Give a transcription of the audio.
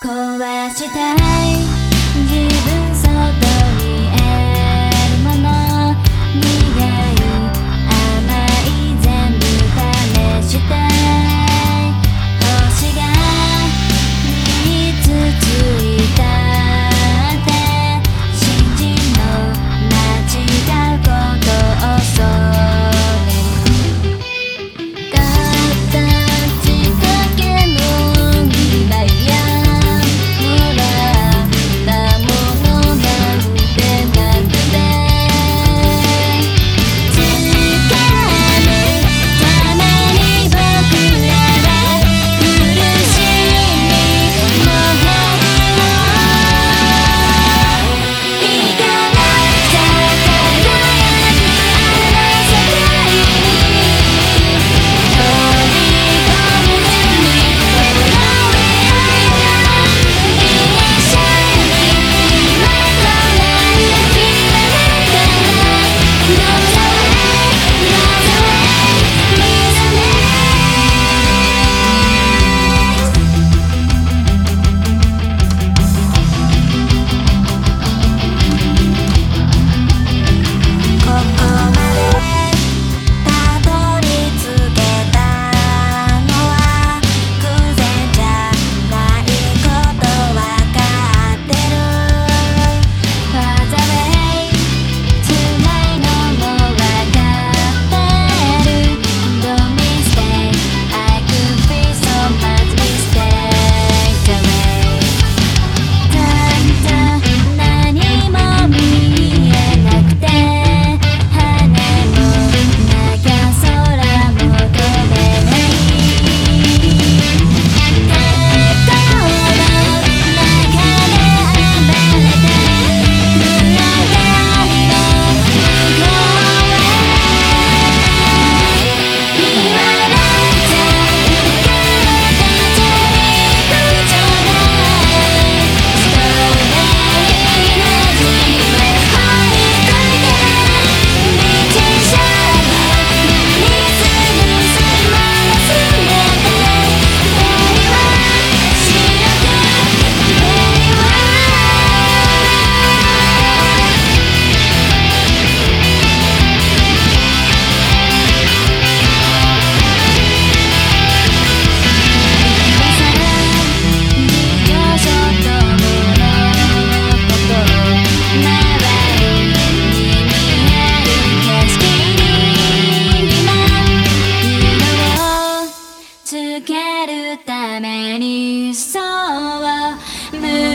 壊したい。さは無